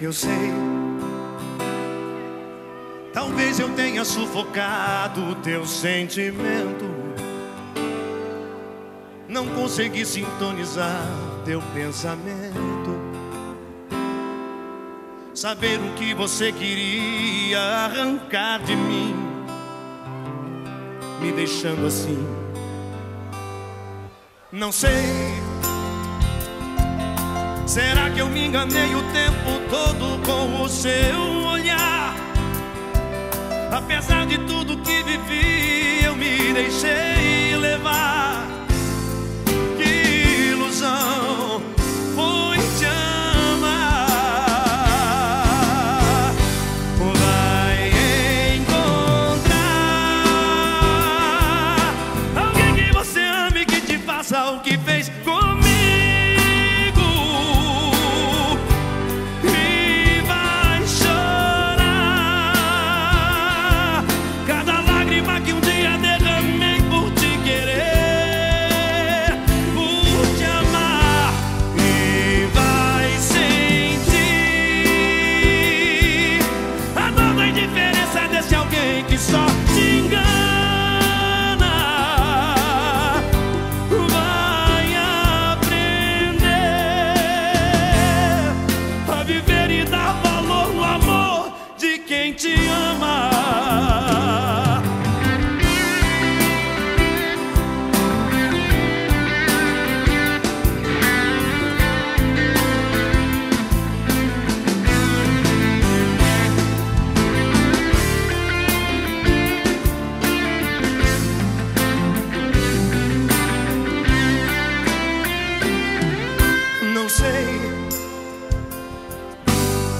eu sei. Talvez eu tenha sufocado o teu sentimento. Não consegui sintonizar teu pensamento. Saber o que você queria arrancar de mim, me deixando assim. Não sei Será que eu me enganei o tempo todo com o seu olhar? Apesar de tudo que vivi, eu me deixei levar. Que ilusão foi te amar. Vai encontrar alguém que você ame que te faça o que fez só te engana. Vai aprender a viver e dar valor no amor de quem te ama.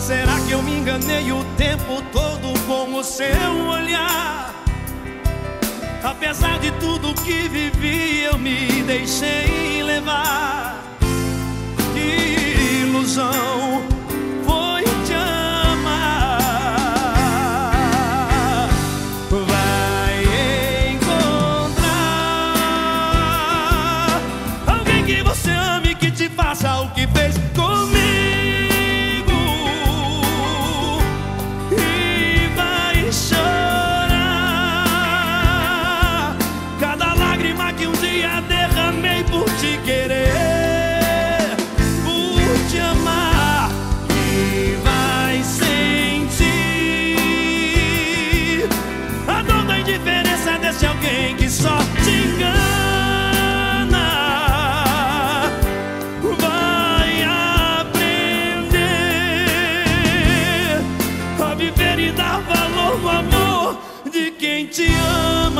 Será que eu me enganei o tempo todo com o seu olhar? Apesar de tudo que vivi, eu me deixei levar. De quem te ama.